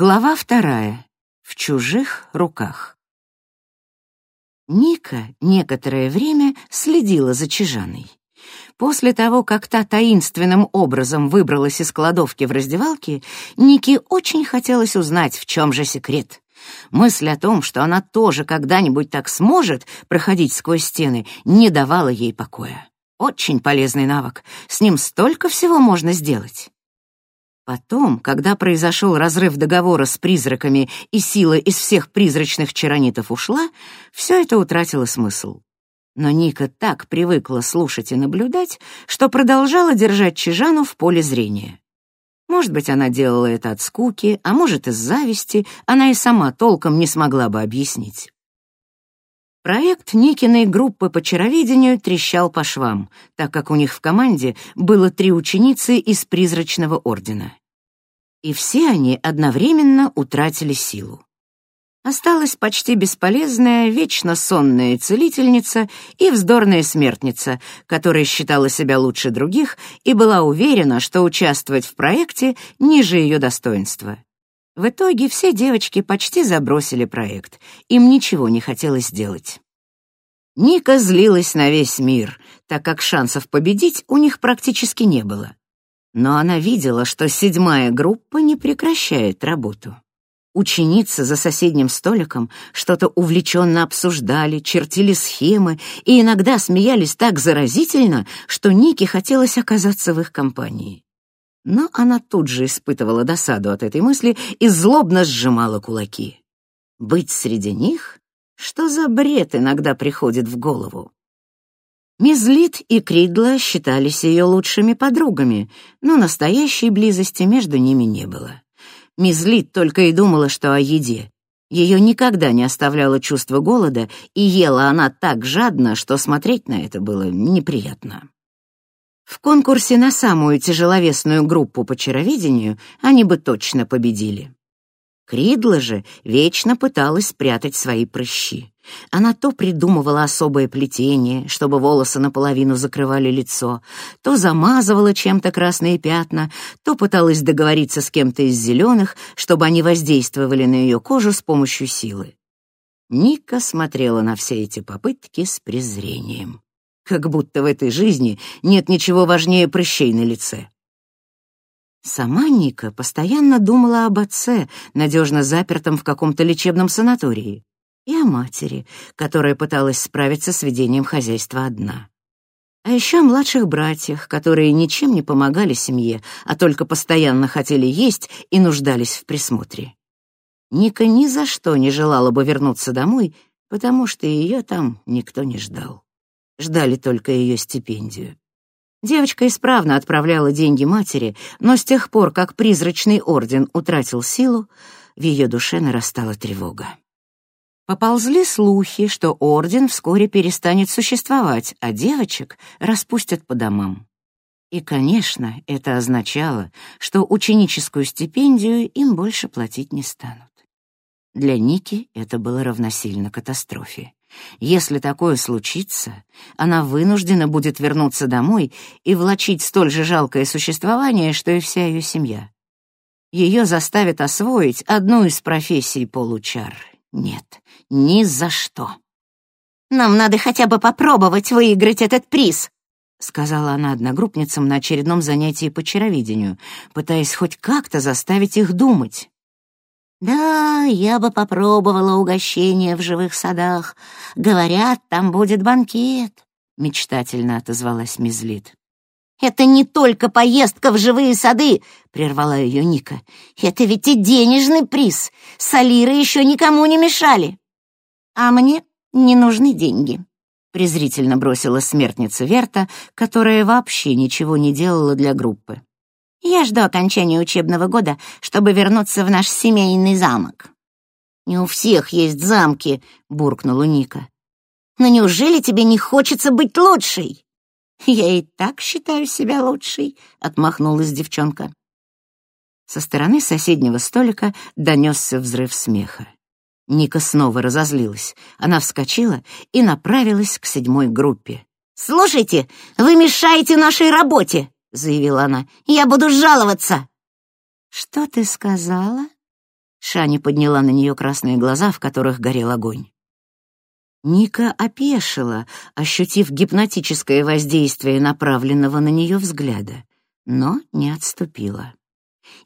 Глава вторая. В чужих руках. Ника некоторое время следила за Чижаной. После того, как та таинственным образом выбралась из кладовки в раздевалке, Нике очень хотелось узнать, в чем же секрет. Мысль о том, что она тоже когда-нибудь так сможет проходить сквозь стены, не давала ей покоя. Очень полезный навык, с ним столько всего можно сделать. Потом, когда произошел разрыв договора с призраками и сила из всех призрачных чаронитов ушла, все это утратило смысл. Но Ника так привыкла слушать и наблюдать, что продолжала держать Чижану в поле зрения. Может быть, она делала это от скуки, а может, из зависти, она и сама толком не смогла бы объяснить. Проект Никиной группы по чароведению трещал по швам, так как у них в команде было три ученицы из призрачного ордена. И все они одновременно утратили силу. Осталась почти бесполезная, вечно сонная целительница и вздорная смертница, которая считала себя лучше других и была уверена, что участвовать в проекте ниже ее достоинства. В итоге все девочки почти забросили проект, им ничего не хотелось делать. Ника злилась на весь мир, так как шансов победить у них практически не было. Но она видела, что седьмая группа не прекращает работу. Ученицы за соседним столиком что-то увлеченно обсуждали, чертили схемы и иногда смеялись так заразительно, что Нике хотелось оказаться в их компании. Но она тут же испытывала досаду от этой мысли и злобно сжимала кулаки. Быть среди них? Что за бред иногда приходит в голову? Мизлит и Кридла считались ее лучшими подругами, но настоящей близости между ними не было. Мизлит только и думала, что о еде. Ее никогда не оставляло чувство голода, и ела она так жадно, что смотреть на это было неприятно. В конкурсе на самую тяжеловесную группу по чароведению они бы точно победили. Кридла же вечно пыталась спрятать свои прыщи. Она то придумывала особое плетение, чтобы волосы наполовину закрывали лицо, то замазывала чем-то красные пятна, то пыталась договориться с кем-то из зеленых, чтобы они воздействовали на ее кожу с помощью силы. Ника смотрела на все эти попытки с презрением как будто в этой жизни нет ничего важнее прыщей на лице. Сама Ника постоянно думала об отце, надежно запертом в каком-то лечебном санатории, и о матери, которая пыталась справиться с ведением хозяйства одна. А еще о младших братьях, которые ничем не помогали семье, а только постоянно хотели есть и нуждались в присмотре. Ника ни за что не желала бы вернуться домой, потому что ее там никто не ждал ждали только ее стипендию. Девочка исправно отправляла деньги матери, но с тех пор, как призрачный орден утратил силу, в ее душе нарастала тревога. Поползли слухи, что орден вскоре перестанет существовать, а девочек распустят по домам. И, конечно, это означало, что ученическую стипендию им больше платить не станут. Для Ники это было равносильно катастрофе. Если такое случится, она вынуждена будет вернуться домой и влачить столь же жалкое существование, что и вся ее семья. Ее заставят освоить одну из профессий получар. Нет, ни за что. «Нам надо хотя бы попробовать выиграть этот приз», — сказала она одногруппницам на очередном занятии по чаровидению, пытаясь хоть как-то заставить их думать. «Да, я бы попробовала угощение в живых садах. Говорят, там будет банкет», — мечтательно отозвалась Мизлит. «Это не только поездка в живые сады», — прервала ее Ника. «Это ведь и денежный приз. Салиры еще никому не мешали». «А мне не нужны деньги», — презрительно бросила смертница Верта, которая вообще ничего не делала для группы. Я жду окончания учебного года, чтобы вернуться в наш семейный замок». «Не у всех есть замки», — буркнула Ника. «Но неужели тебе не хочется быть лучшей?» «Я и так считаю себя лучшей», — отмахнулась девчонка. Со стороны соседнего столика донесся взрыв смеха. Ника снова разозлилась. Она вскочила и направилась к седьмой группе. «Слушайте, вы мешаете нашей работе!» — заявила она. «Я буду жаловаться!» «Что ты сказала?» Шани подняла на нее красные глаза, в которых горел огонь. Ника опешила, ощутив гипнотическое воздействие направленного на нее взгляда, но не отступила.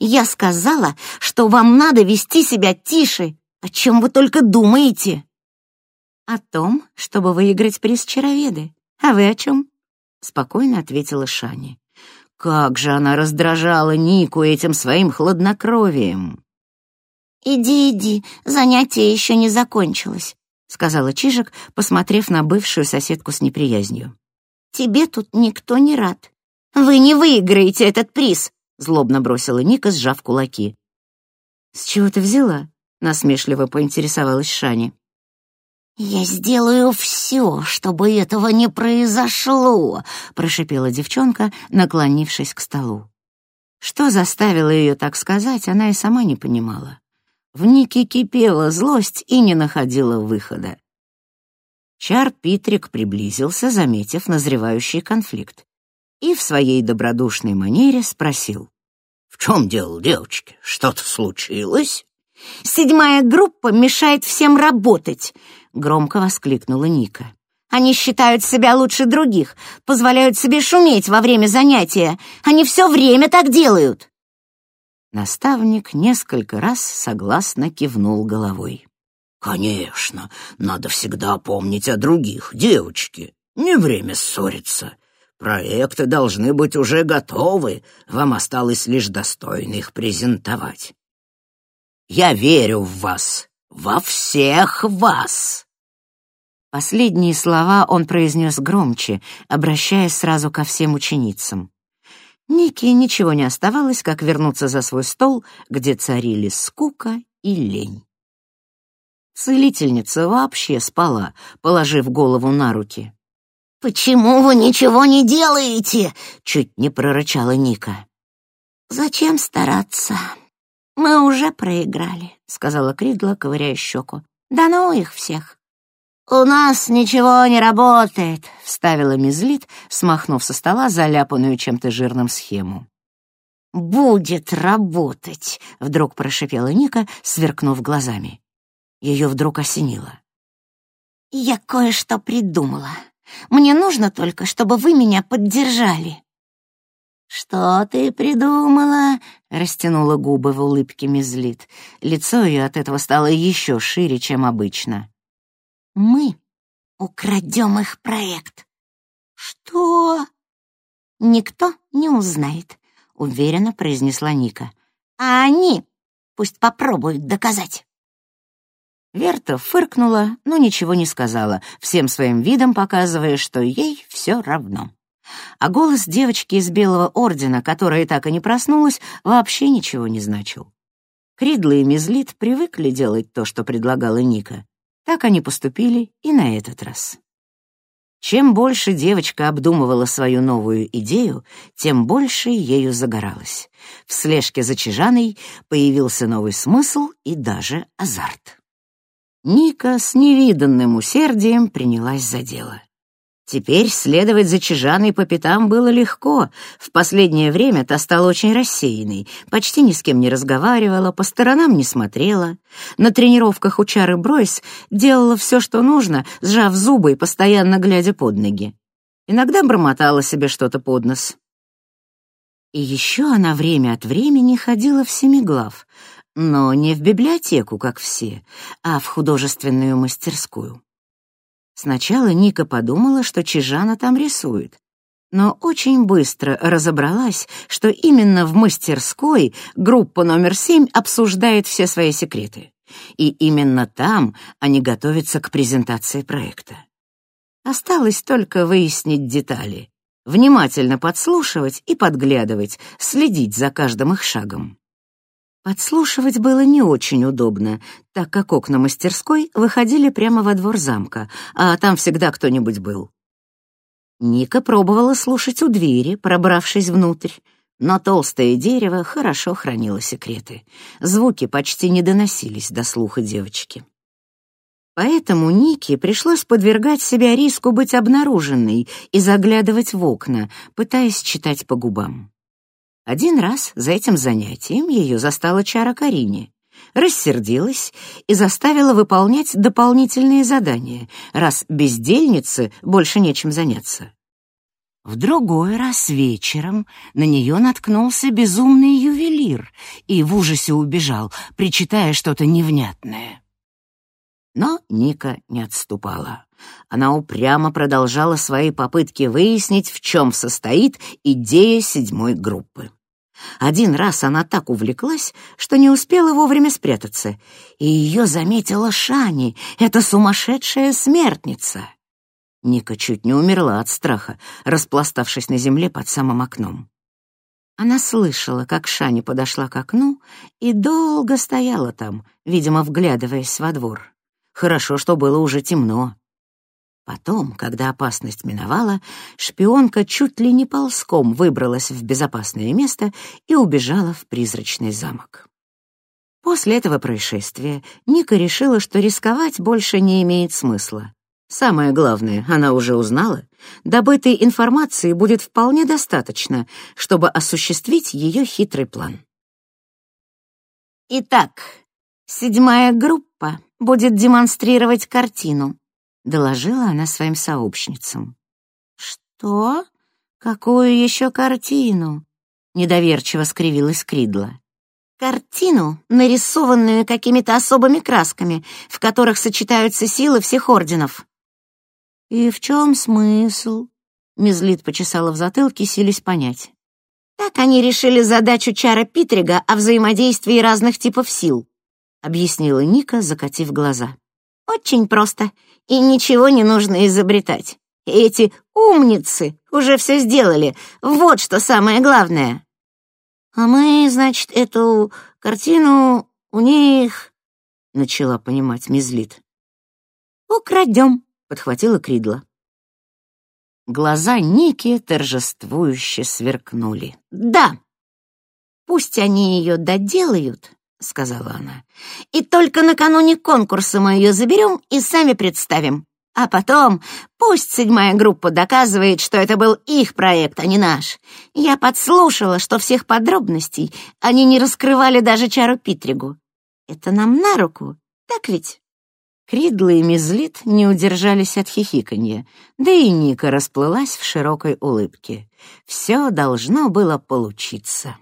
«Я сказала, что вам надо вести себя тише. О чем вы только думаете?» «О том, чтобы выиграть приз чароведы. А вы о чем?» — спокойно ответила Шани. Как же она раздражала Нику этим своим хладнокровием. «Иди, иди, занятие еще не закончилось», — сказала Чижик, посмотрев на бывшую соседку с неприязнью. «Тебе тут никто не рад. Вы не выиграете этот приз», — злобно бросила Ника, сжав кулаки. «С чего ты взяла?» — насмешливо поинтересовалась Шани. «Я сделаю все, чтобы этого не произошло», — прошипела девчонка, наклонившись к столу. Что заставило ее так сказать, она и сама не понимала. В Нике кипела злость и не находила выхода. Чар Питрик приблизился, заметив назревающий конфликт, и в своей добродушной манере спросил. «В чем дело, девочки? Что-то случилось?» «Седьмая группа мешает всем работать!» — громко воскликнула Ника. «Они считают себя лучше других, позволяют себе шуметь во время занятия. Они все время так делают!» Наставник несколько раз согласно кивнул головой. «Конечно, надо всегда помнить о других, девочки. Не время ссориться. Проекты должны быть уже готовы, вам осталось лишь достойно их презентовать. Я верю в вас, во всех вас!» Последние слова он произнес громче, обращаясь сразу ко всем ученицам. Нике ничего не оставалось, как вернуться за свой стол, где царили скука и лень. Целительница вообще спала, положив голову на руки. «Почему вы ничего не делаете?» — чуть не прорычала Ника. «Зачем стараться? Мы уже проиграли», — сказала Кридла, ковыряя щеку. «Да ну их всех!» «У нас ничего не работает», — вставила Мизлит, смахнув со стола заляпанную чем-то жирным схему. «Будет работать», — вдруг прошипела Ника, сверкнув глазами. Ее вдруг осенило. «Я кое-что придумала. Мне нужно только, чтобы вы меня поддержали». «Что ты придумала?» — растянула губы в улыбке Мизлит. Лицо ее от этого стало еще шире, чем обычно. Мы украдем их проект. Что? Никто не узнает, уверенно произнесла Ника. А они пусть попробуют доказать. Верта фыркнула, но ничего не сказала, всем своим видом показывая, что ей все равно. А голос девочки из Белого Ордена, которая так и не проснулась, вообще ничего не значил. Кридла и Мизлит привыкли делать то, что предлагала Ника. Так они поступили и на этот раз. Чем больше девочка обдумывала свою новую идею, тем больше ею загоралась. В слежке за Чижаной появился новый смысл и даже азарт. Ника с невиданным усердием принялась за дело. Теперь следовать за Чижаной по пятам было легко. В последнее время та стала очень рассеянной, почти ни с кем не разговаривала, по сторонам не смотрела. На тренировках у Чары Бройс делала все, что нужно, сжав зубы и постоянно глядя под ноги. Иногда бормотала себе что-то под нос. И еще она время от времени ходила в Семиглав, но не в библиотеку, как все, а в художественную мастерскую. Сначала Ника подумала, что Чижана там рисует, но очень быстро разобралась, что именно в мастерской группа номер семь обсуждает все свои секреты. И именно там они готовятся к презентации проекта. Осталось только выяснить детали, внимательно подслушивать и подглядывать, следить за каждым их шагом. Подслушивать было не очень удобно, так как окна мастерской выходили прямо во двор замка, а там всегда кто-нибудь был. Ника пробовала слушать у двери, пробравшись внутрь, но толстое дерево хорошо хранило секреты. Звуки почти не доносились до слуха девочки. Поэтому Нике пришлось подвергать себя риску быть обнаруженной и заглядывать в окна, пытаясь читать по губам. Один раз за этим занятием ее застала Чара Карине. рассердилась и заставила выполнять дополнительные задания, раз бездельнице больше нечем заняться. В другой раз вечером на нее наткнулся безумный ювелир и в ужасе убежал, причитая что-то невнятное. Но Ника не отступала. Она упрямо продолжала свои попытки выяснить, в чем состоит идея седьмой группы. Один раз она так увлеклась, что не успела вовремя спрятаться, и ее заметила Шани, эта сумасшедшая смертница. Ника чуть не умерла от страха, распластавшись на земле под самым окном. Она слышала, как Шани подошла к окну и долго стояла там, видимо, вглядываясь во двор. Хорошо, что было уже темно. Потом, когда опасность миновала, шпионка чуть ли не ползком выбралась в безопасное место и убежала в призрачный замок. После этого происшествия Ника решила, что рисковать больше не имеет смысла. Самое главное, она уже узнала, добытой информации будет вполне достаточно, чтобы осуществить ее хитрый план. Итак, седьмая группа будет демонстрировать картину, доложила она своим сообщницам. Что? Какую еще картину? Недоверчиво скривилась Кридла. Картину, нарисованную какими-то особыми красками, в которых сочетаются силы всех орденов. «И в чем смысл?» Мизлит почесала в затылке, сились понять. «Так они решили задачу Чара Питрига о взаимодействии разных типов сил», объяснила Ника, закатив глаза. «Очень просто, и ничего не нужно изобретать. Эти умницы уже все сделали, вот что самое главное». «А мы, значит, эту картину у них...» начала понимать Мизлит. «Украдем», — подхватила Кридла. Глаза Ники торжествующе сверкнули. «Да, пусть они ее доделают, — сказала она. «И только накануне конкурса мы ее заберем и сами представим. А потом пусть седьмая группа доказывает, что это был их проект, а не наш. Я подслушала, что всех подробностей они не раскрывали даже Чару Питригу. Это нам на руку, так ведь?» Кридла и Мизлит не удержались от хихиканья, да и Ника расплылась в широкой улыбке. Все должно было получиться.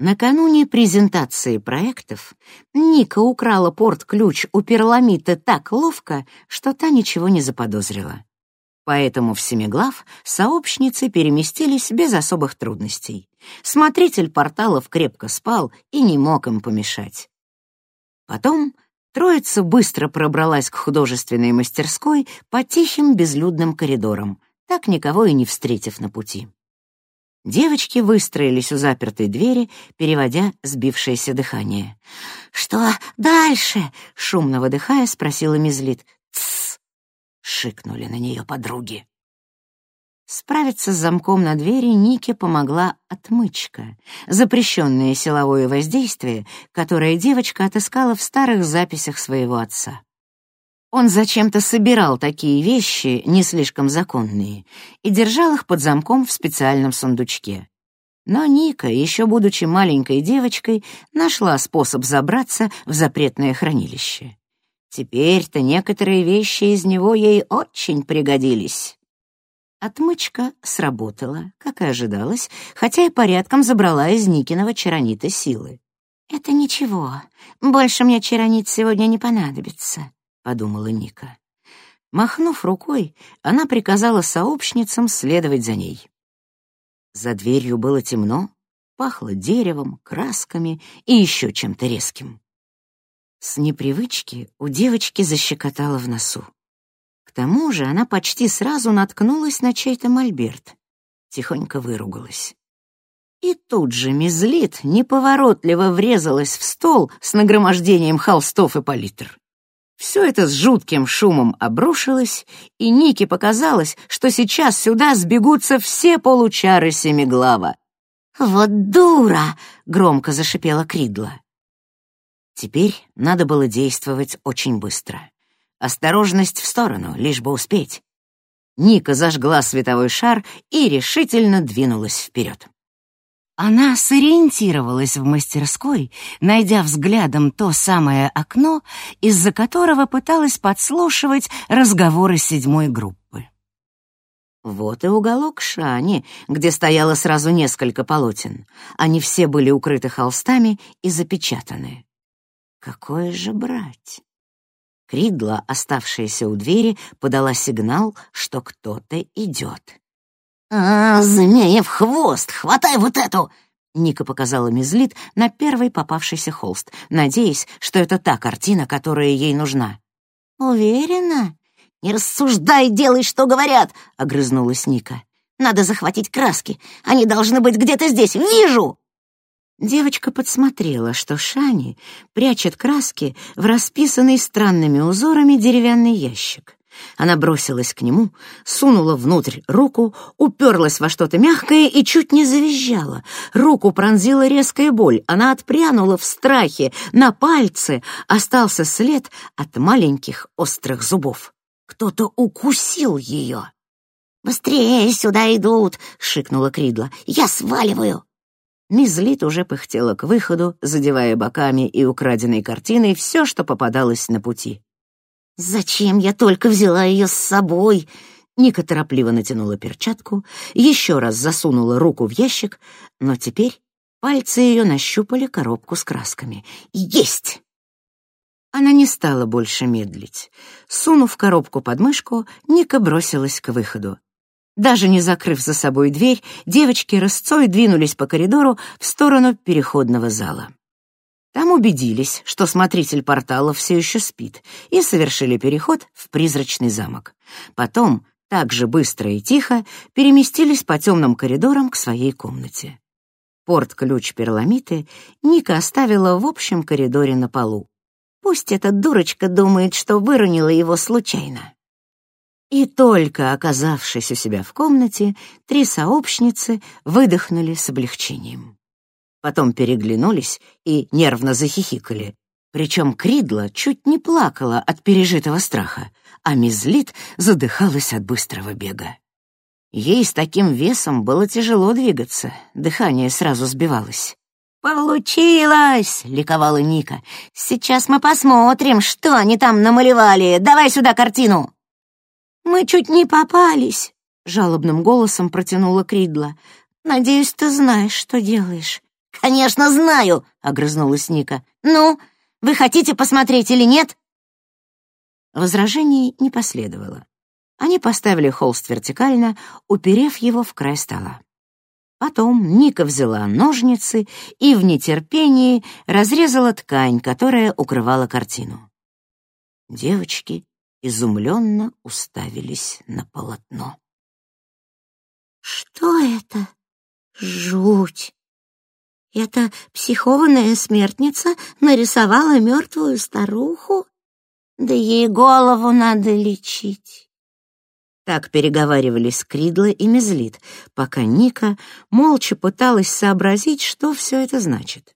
Накануне презентации проектов Ника украла порт-ключ у перламита так ловко, что та ничего не заподозрила. Поэтому в Семиглав сообщницы переместились без особых трудностей. Смотритель порталов крепко спал и не мог им помешать. Потом троица быстро пробралась к художественной мастерской по тихим безлюдным коридорам, так никого и не встретив на пути. Девочки выстроились у запертой двери, переводя сбившееся дыхание. «Что дальше?» — шумно выдыхая, спросила Мизлит. «Тссс!» — шикнули на нее подруги. Справиться с замком на двери Нике помогла отмычка, запрещенное силовое воздействие, которое девочка отыскала в старых записях своего отца. Он зачем-то собирал такие вещи, не слишком законные, и держал их под замком в специальном сундучке. Но Ника, еще будучи маленькой девочкой, нашла способ забраться в запретное хранилище. Теперь-то некоторые вещи из него ей очень пригодились. Отмычка сработала, как и ожидалось, хотя и порядком забрала из Никиного чаронита силы. «Это ничего, больше мне чаронит сегодня не понадобится», подумала Ника. Махнув рукой, она приказала сообщницам следовать за ней. За дверью было темно, пахло деревом, красками и еще чем-то резким. С непривычки у девочки защекотало в носу. К тому же она почти сразу наткнулась на чей-то мольберт. Тихонько выругалась. И тут же мизлит неповоротливо врезалась в стол с нагромождением холстов и палитр. Все это с жутким шумом обрушилось, и Нике показалось, что сейчас сюда сбегутся все получары Семиглава. «Вот дура!» — громко зашипела Кридла. Теперь надо было действовать очень быстро. Осторожность в сторону, лишь бы успеть. Ника зажгла световой шар и решительно двинулась вперед. Она сориентировалась в мастерской, найдя взглядом то самое окно, из-за которого пыталась подслушивать разговоры седьмой группы. Вот и уголок Шани, где стояло сразу несколько полотен. Они все были укрыты холстами и запечатаны. Какое же брать? Кридла, оставшаяся у двери, подала сигнал, что кто-то идет. «А, змеев хвост! Хватай вот эту!» Ника показала Мизлит на первый попавшийся холст, надеясь, что это та картина, которая ей нужна. «Уверена?» «Не рассуждай, делай, что говорят!» — огрызнулась Ника. «Надо захватить краски. Они должны быть где-то здесь. Вижу!» Девочка подсмотрела, что Шани прячет краски в расписанный странными узорами деревянный ящик. Она бросилась к нему, сунула внутрь руку, уперлась во что-то мягкое и чуть не завизжала. Руку пронзила резкая боль. Она отпрянула в страхе. На пальце остался след от маленьких острых зубов. Кто-то укусил ее. «Быстрее сюда идут!» — шикнула Кридла. «Я сваливаю!» Мизлит уже пыхтела к выходу, задевая боками и украденной картиной все, что попадалось на пути. «Зачем я только взяла ее с собой?» Ника торопливо натянула перчатку, еще раз засунула руку в ящик, но теперь пальцы ее нащупали коробку с красками. «Есть!» Она не стала больше медлить. Сунув коробку под мышку, Ника бросилась к выходу. Даже не закрыв за собой дверь, девочки рысцой двинулись по коридору в сторону переходного зала. Там убедились, что смотритель портала все еще спит, и совершили переход в призрачный замок. Потом, так же быстро и тихо, переместились по темным коридорам к своей комнате. Порт-ключ перламиты Ника оставила в общем коридоре на полу. Пусть эта дурочка думает, что выронила его случайно. И только оказавшись у себя в комнате, три сообщницы выдохнули с облегчением. Потом переглянулись и нервно захихикали. Причем Кридла чуть не плакала от пережитого страха, а Мизлит задыхалась от быстрого бега. Ей с таким весом было тяжело двигаться, дыхание сразу сбивалось. «Получилось!» — ликовала Ника. «Сейчас мы посмотрим, что они там намалевали. Давай сюда картину!» «Мы чуть не попались», — жалобным голосом протянула Кридла. «Надеюсь, ты знаешь, что делаешь». «Конечно, знаю», — огрызнулась Ника. «Ну, вы хотите посмотреть или нет?» Возражений не последовало. Они поставили холст вертикально, уперев его в край стола. Потом Ника взяла ножницы и в нетерпении разрезала ткань, которая укрывала картину. Девочки изумленно уставились на полотно. «Что это? Жуть! Эта психованная смертница нарисовала мертвую старуху? Да ей голову надо лечить!» Так переговаривались Кридла и Мезлит, пока Ника молча пыталась сообразить, что все это значит.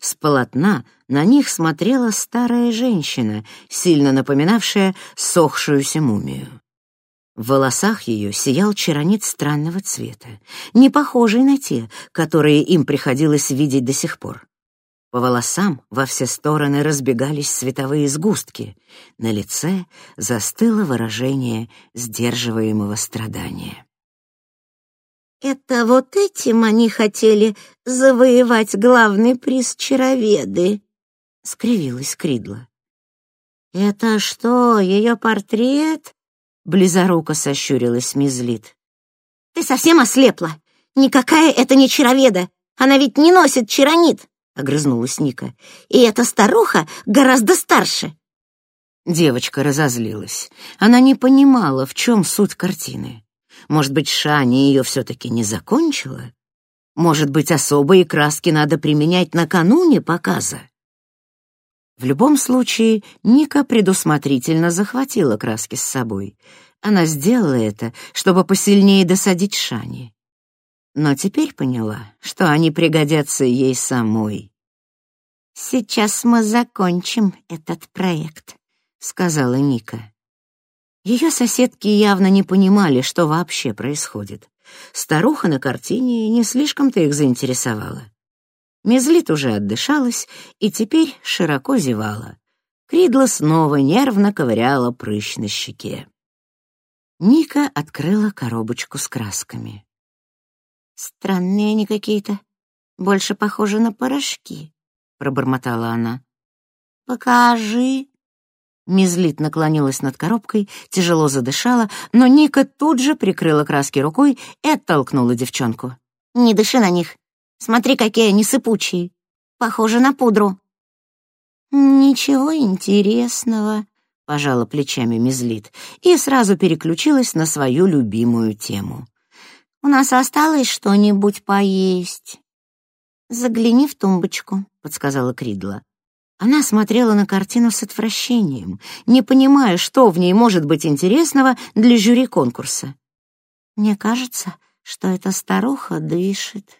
С полотна на них смотрела старая женщина, сильно напоминавшая сохшуюся мумию. В волосах ее сиял чаронит странного цвета, не похожий на те, которые им приходилось видеть до сих пор. По волосам во все стороны разбегались световые сгустки. На лице застыло выражение сдерживаемого страдания. «Это вот этим они хотели завоевать главный приз чароведы», — скривилась Кридла. «Это что, ее портрет?» — близоруко сощурилась Мизлит. «Ты совсем ослепла? Никакая это не чароведа! Она ведь не носит чаронит!» — огрызнулась Ника. «И эта старуха гораздо старше!» Девочка разозлилась. Она не понимала, в чем суть картины. Может быть, Шани ее все-таки не закончила? Может быть, особые краски надо применять накануне показа? В любом случае, Ника предусмотрительно захватила краски с собой. Она сделала это, чтобы посильнее досадить Шани. Но теперь поняла, что они пригодятся ей самой. «Сейчас мы закончим этот проект», — сказала Ника. Ее соседки явно не понимали, что вообще происходит. Старуха на картине не слишком-то их заинтересовала. Мезлит уже отдышалась и теперь широко зевала. Кридла снова нервно ковыряла прыщ на щеке. Ника открыла коробочку с красками. «Странные они какие-то. Больше похожи на порошки», — пробормотала она. «Покажи». Мизлит наклонилась над коробкой, тяжело задышала, но Ника тут же прикрыла краски рукой и оттолкнула девчонку. «Не дыши на них. Смотри, какие они сыпучие. Похожи на пудру». «Ничего интересного», — пожала плечами Мизлит и сразу переключилась на свою любимую тему. «У нас осталось что-нибудь поесть?» «Загляни в тумбочку», — подсказала Кридла. Она смотрела на картину с отвращением, не понимая, что в ней может быть интересного для жюри конкурса. «Мне кажется, что эта старуха дышит».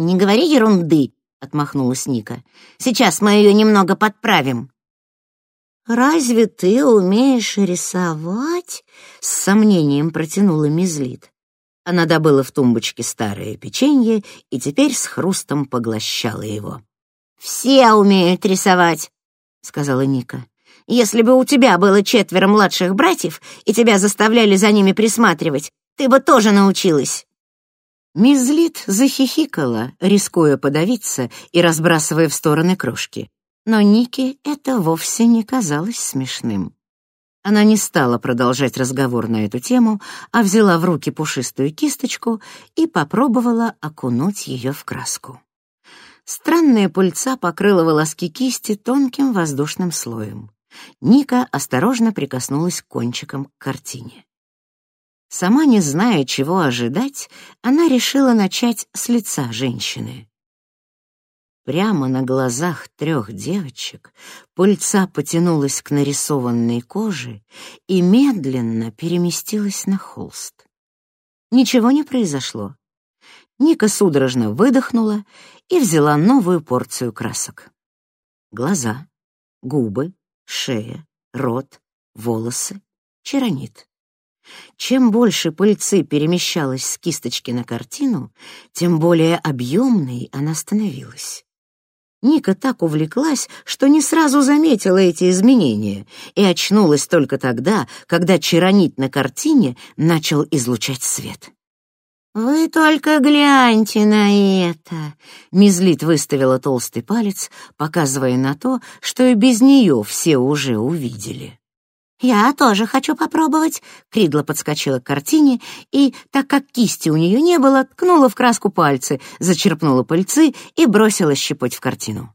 «Не говори ерунды», — отмахнулась Ника. «Сейчас мы ее немного подправим». «Разве ты умеешь рисовать?» — с сомнением протянула Мизлит. Она добыла в тумбочке старое печенье и теперь с хрустом поглощала его. «Все умеют рисовать», — сказала Ника. «Если бы у тебя было четверо младших братьев, и тебя заставляли за ними присматривать, ты бы тоже научилась». Мизлит захихикала, рискуя подавиться и разбрасывая в стороны крошки. Но Нике это вовсе не казалось смешным. Она не стала продолжать разговор на эту тему, а взяла в руки пушистую кисточку и попробовала окунуть ее в краску. Странная пыльца покрыла волоски кисти тонким воздушным слоем. Ника осторожно прикоснулась кончиком к картине. Сама не зная, чего ожидать, она решила начать с лица женщины. Прямо на глазах трех девочек пыльца потянулась к нарисованной коже и медленно переместилась на холст. Ничего не произошло. Ника судорожно выдохнула и взяла новую порцию красок. Глаза, губы, шея, рот, волосы, черонит. Чем больше пыльцы перемещалась с кисточки на картину, тем более объемной она становилась. Ника так увлеклась, что не сразу заметила эти изменения и очнулась только тогда, когда черонит на картине начал излучать свет. «Вы только гляньте на это!» Мизлит выставила толстый палец, показывая на то, что и без нее все уже увидели. «Я тоже хочу попробовать», — Кридла подскочила к картине и, так как кисти у нее не было, ткнула в краску пальцы, зачерпнула пыльцы и бросила щепоть в картину.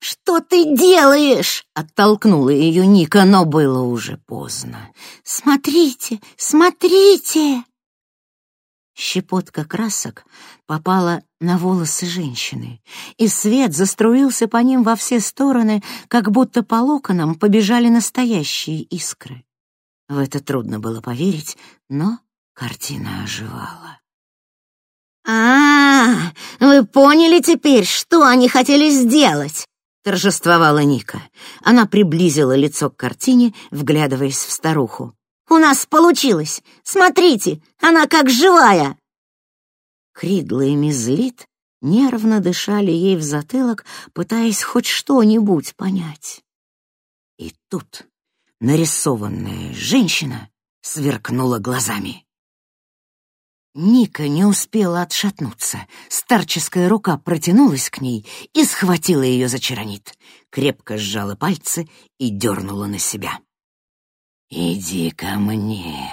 «Что ты делаешь?» — оттолкнула ее Ника, но было уже поздно. «Смотрите, смотрите!» Щепотка красок попала на волосы женщины, и свет заструился по ним во все стороны, как будто по локонам побежали настоящие искры. В это трудно было поверить, но картина оживала. «А, -а, -а вы поняли теперь, что они хотели сделать?» — торжествовала Ника. Она приблизила лицо к картине, вглядываясь в старуху. У нас получилось! Смотрите, она как живая!» Кридла и Мизлит нервно дышали ей в затылок, пытаясь хоть что-нибудь понять. И тут нарисованная женщина сверкнула глазами. Ника не успела отшатнуться. Старческая рука протянулась к ней и схватила ее за чаронит, крепко сжала пальцы и дернула на себя. «Иди ко мне,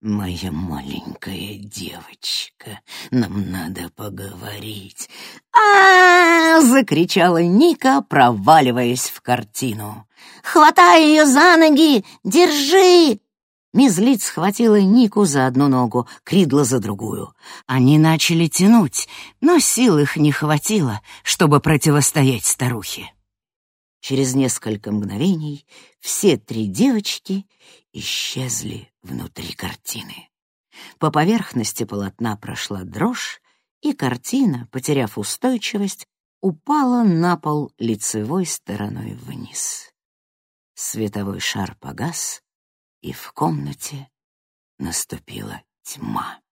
моя маленькая девочка, нам надо поговорить». А, -а, -а, закричала Ника, проваливаясь в картину. «Хватай ее за ноги! Держи!» Мизлит схватила Нику за одну ногу, Кридла за другую. Они начали тянуть, но сил их не хватило, чтобы противостоять старухе. Через несколько мгновений все три девочки исчезли внутри картины. По поверхности полотна прошла дрожь, и картина, потеряв устойчивость, упала на пол лицевой стороной вниз. Световой шар погас, и в комнате наступила тьма.